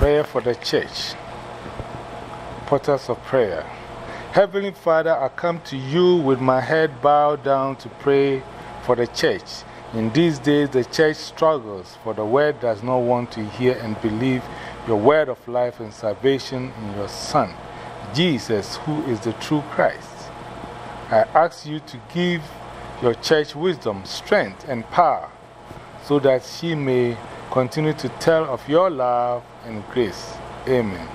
Prayer for the church. Portals of prayer. Heavenly Father, I come to you with my head bowed down to pray for the church. In these days, the church struggles, for the word does not want to hear and believe your word of life and salvation in your Son, Jesus, who is the true Christ. I ask you to give your church wisdom, strength, and power so that she may continue to tell of your love and grace. Amen.